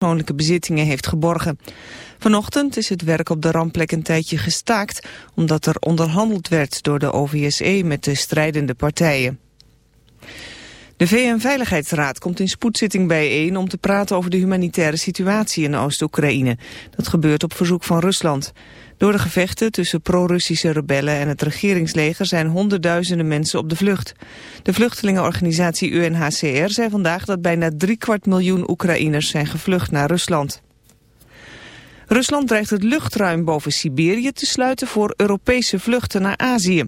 persoonlijke bezittingen heeft geborgen. Vanochtend is het werk op de rampplek een tijdje gestaakt... omdat er onderhandeld werd door de OVSE met de strijdende partijen. De VN-veiligheidsraad komt in spoedzitting bijeen om te praten over de humanitaire situatie in Oost-Oekraïne. Dat gebeurt op verzoek van Rusland. Door de gevechten tussen pro-Russische rebellen en het regeringsleger zijn honderdduizenden mensen op de vlucht. De vluchtelingenorganisatie UNHCR zei vandaag dat bijna driekwart miljoen Oekraïners zijn gevlucht naar Rusland. Rusland dreigt het luchtruim boven Siberië te sluiten voor Europese vluchten naar Azië.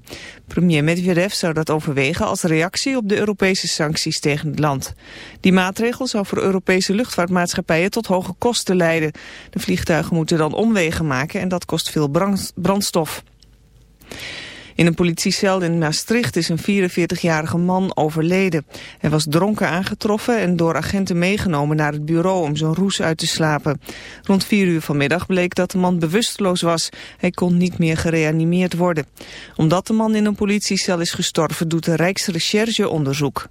Premier Medvedev zou dat overwegen als reactie op de Europese sancties tegen het land. Die maatregel zou voor Europese luchtvaartmaatschappijen tot hoge kosten leiden. De vliegtuigen moeten dan omwegen maken en dat kost veel brandstof. In een politiecel in Maastricht is een 44-jarige man overleden. Hij was dronken aangetroffen en door agenten meegenomen naar het bureau om zijn roes uit te slapen. Rond 4 uur vanmiddag bleek dat de man bewusteloos was. Hij kon niet meer gereanimeerd worden. Omdat de man in een politiecel is gestorven doet de Rijksrecherche onderzoek.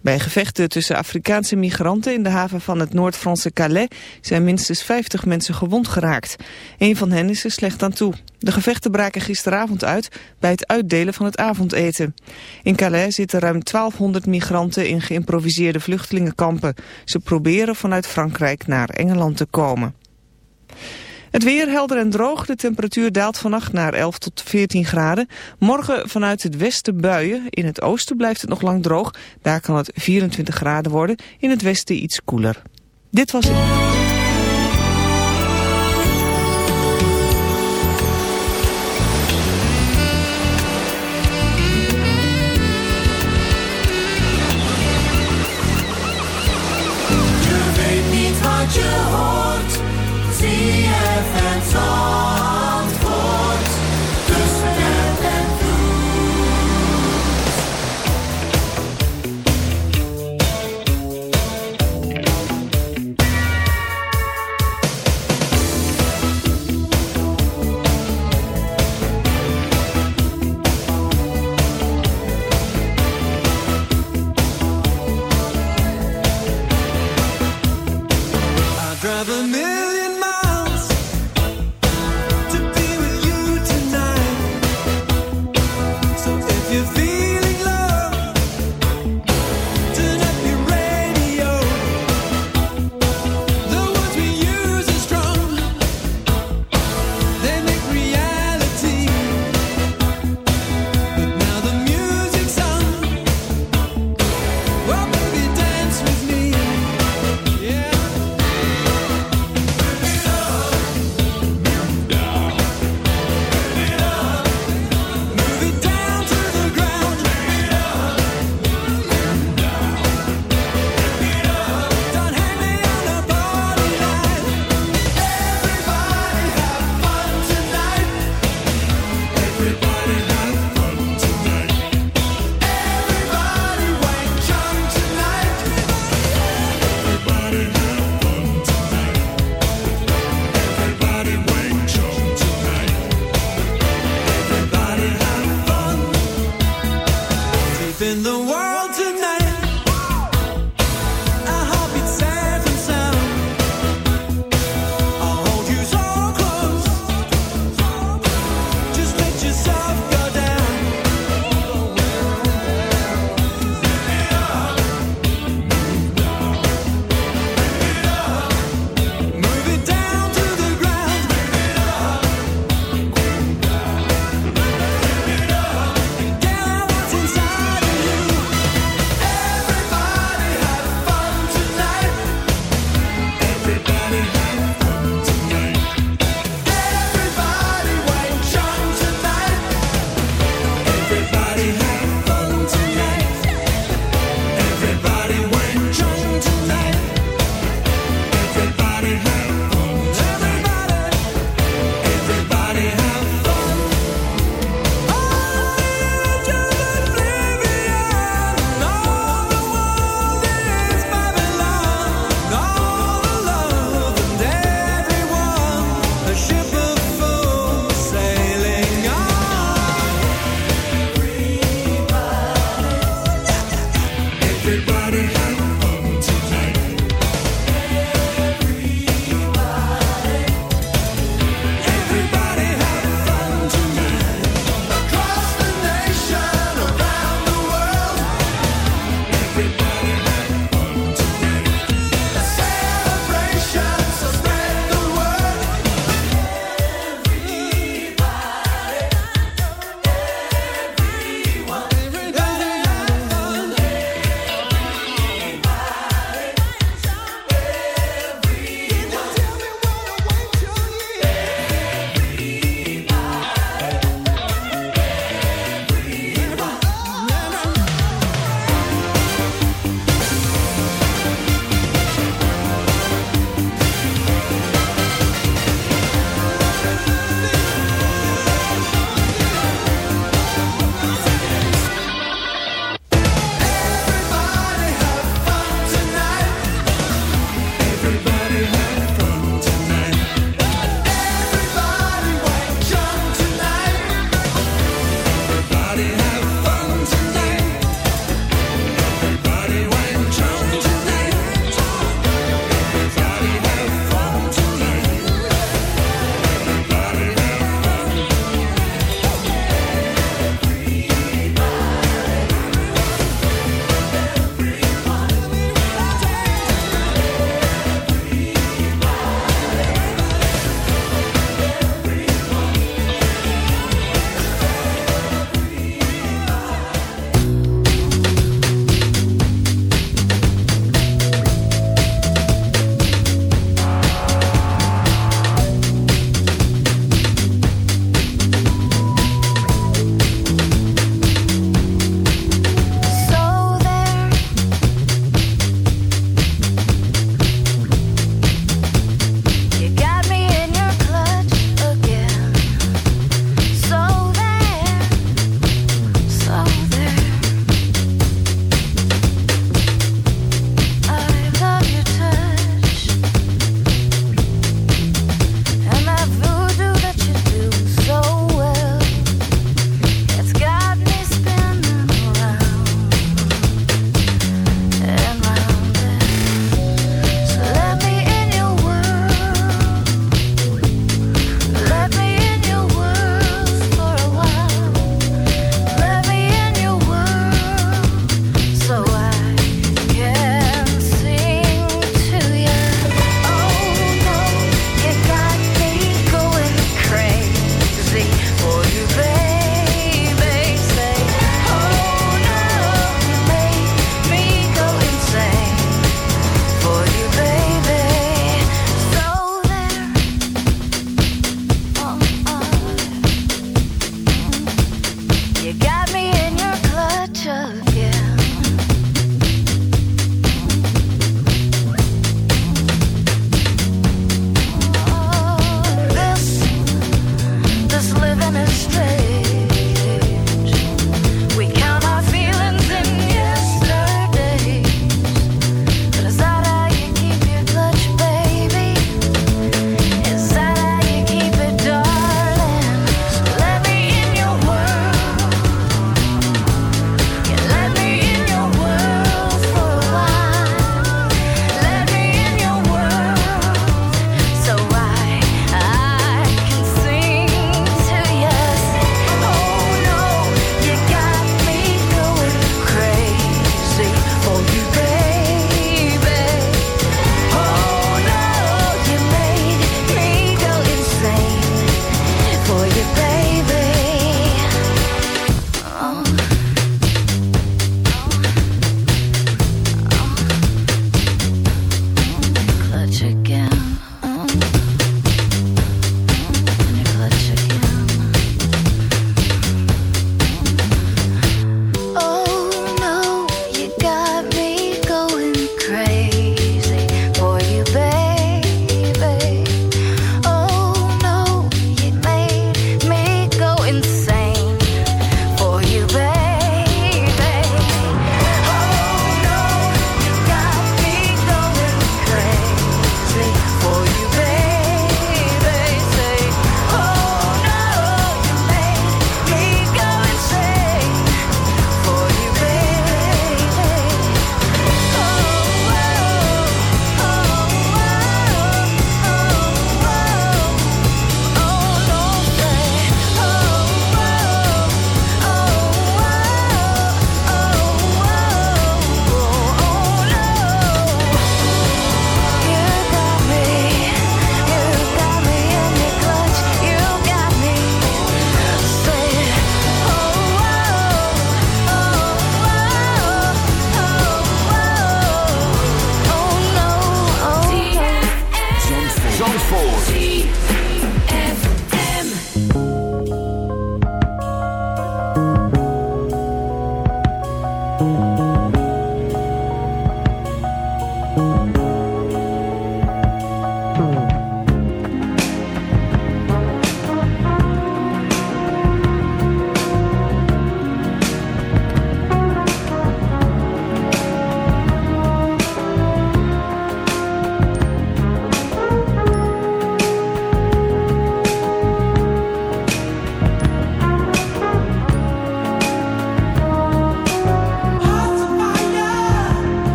Bij gevechten tussen Afrikaanse migranten in de haven van het Noord-Franse Calais zijn minstens 50 mensen gewond geraakt. Een van hen is er slecht aan toe. De gevechten braken gisteravond uit bij het uitdelen van het avondeten. In Calais zitten ruim 1200 migranten in geïmproviseerde vluchtelingenkampen. Ze proberen vanuit Frankrijk naar Engeland te komen. Het weer helder en droog. De temperatuur daalt vannacht naar 11 tot 14 graden. Morgen vanuit het westen buien. In het oosten blijft het nog lang droog. Daar kan het 24 graden worden. In het westen iets koeler. Dit was het.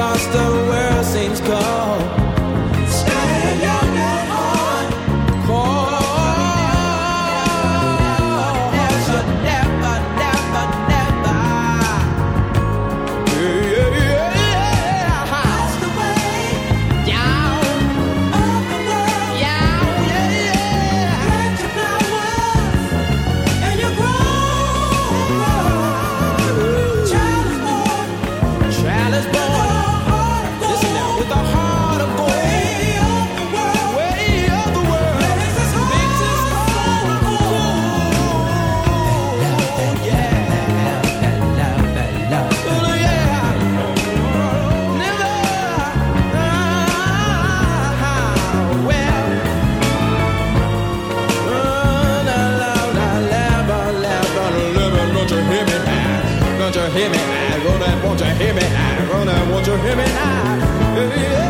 Cause the world seems cold. won't you hear me now? Rona, won't you hear me now? Yeah.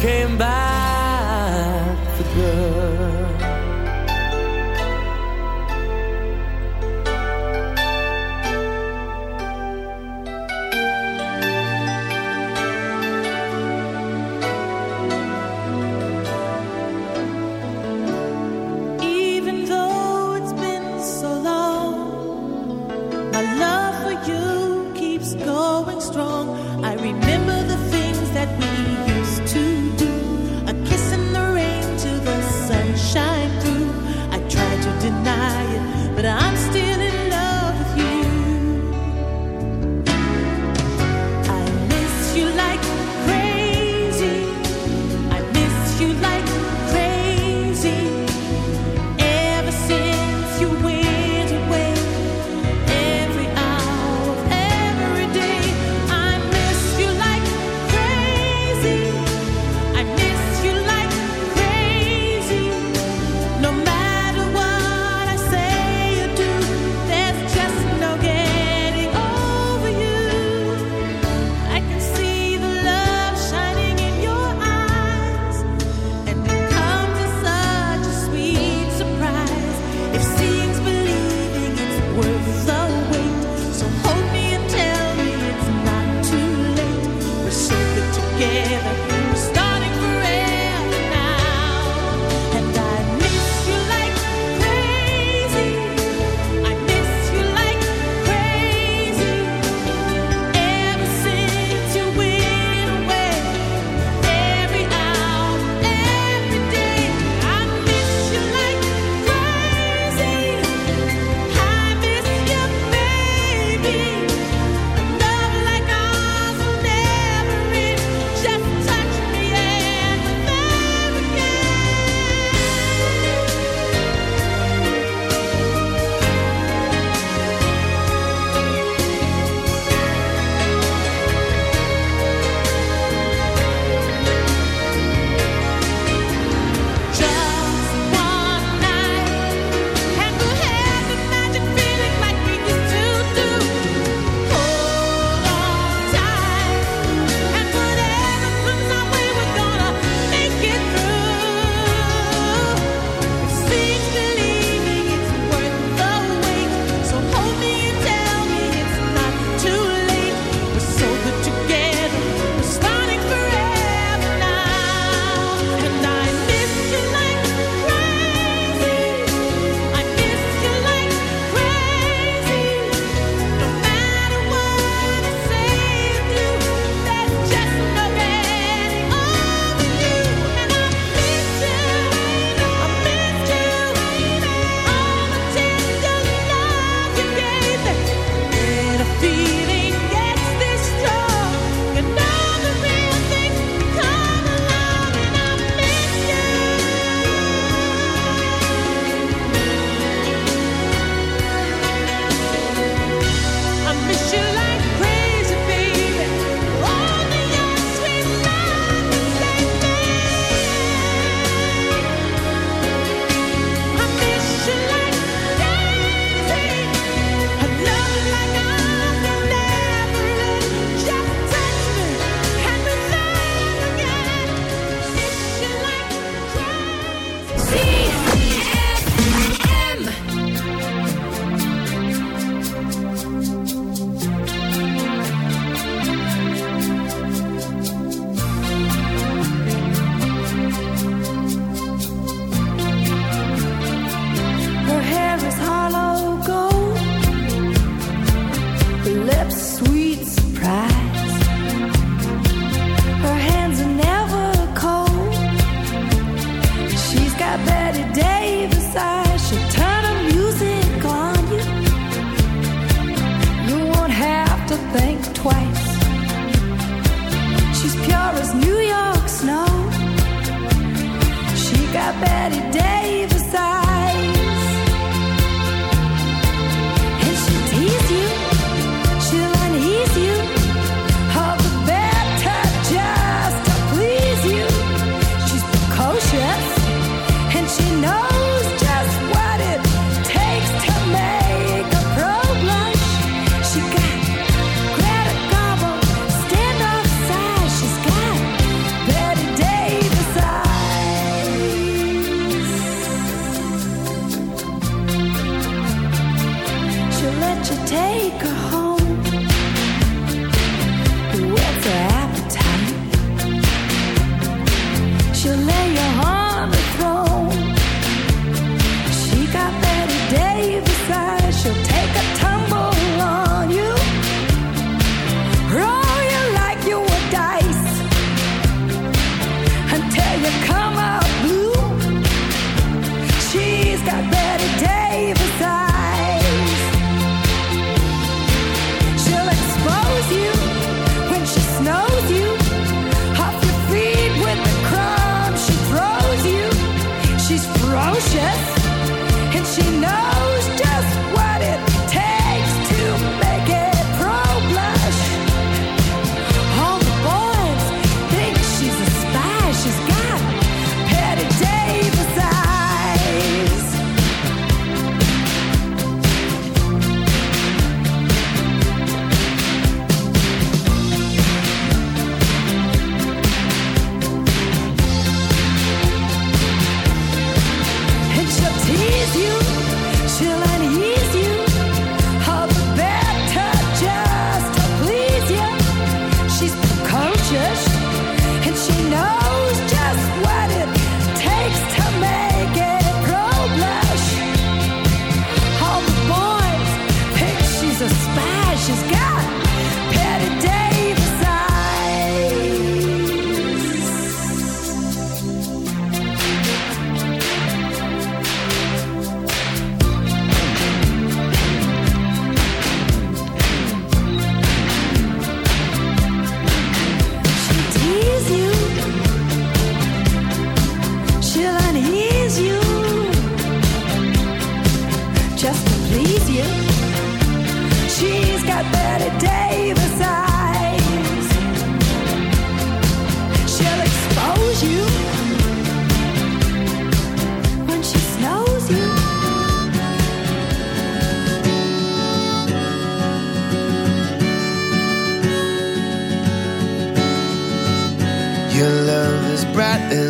Came back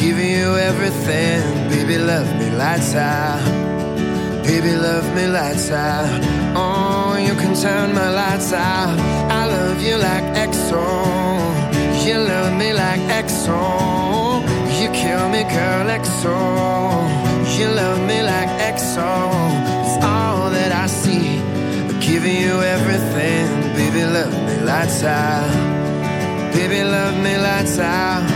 Give you everything, baby. Love me lights out. Baby, love me lights out. Oh, you can turn my lights out. I love you like XO. You love me like XO. You kill me, girl, XO. You love me like XO. It's all that I see. I'm giving you everything. Baby, love me lights out. Baby, love me lights out.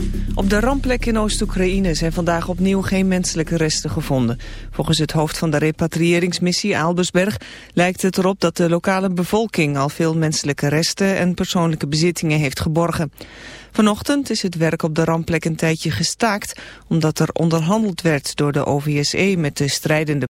Op de rampplek in Oost-Oekraïne zijn vandaag opnieuw geen menselijke resten gevonden. Volgens het hoofd van de repatriëringsmissie Aalbersberg lijkt het erop dat de lokale bevolking al veel menselijke resten en persoonlijke bezittingen heeft geborgen. Vanochtend is het werk op de rampplek een tijdje gestaakt omdat er onderhandeld werd door de OVSE met de strijdende